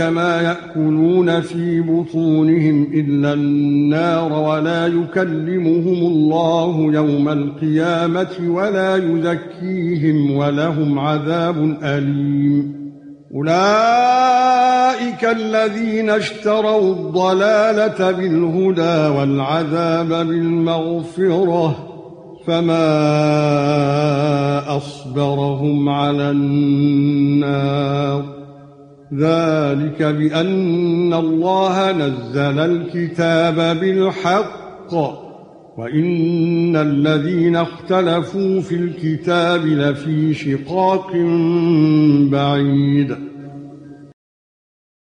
ما يأكلون في بطونهم إلا النار ولا يكلمهم الله يوم القيامة ولا يزكيهم ولهم عذاب أليم. أولئك الذين اشتروا الضلالة بالهدى والعذاب بالمغفرة فما أصبرهم على النار. ذلك بأن الله نزل الكتاب بالحق وإن الذين اختلفوا في الكتاب لفي شقاق بعيد.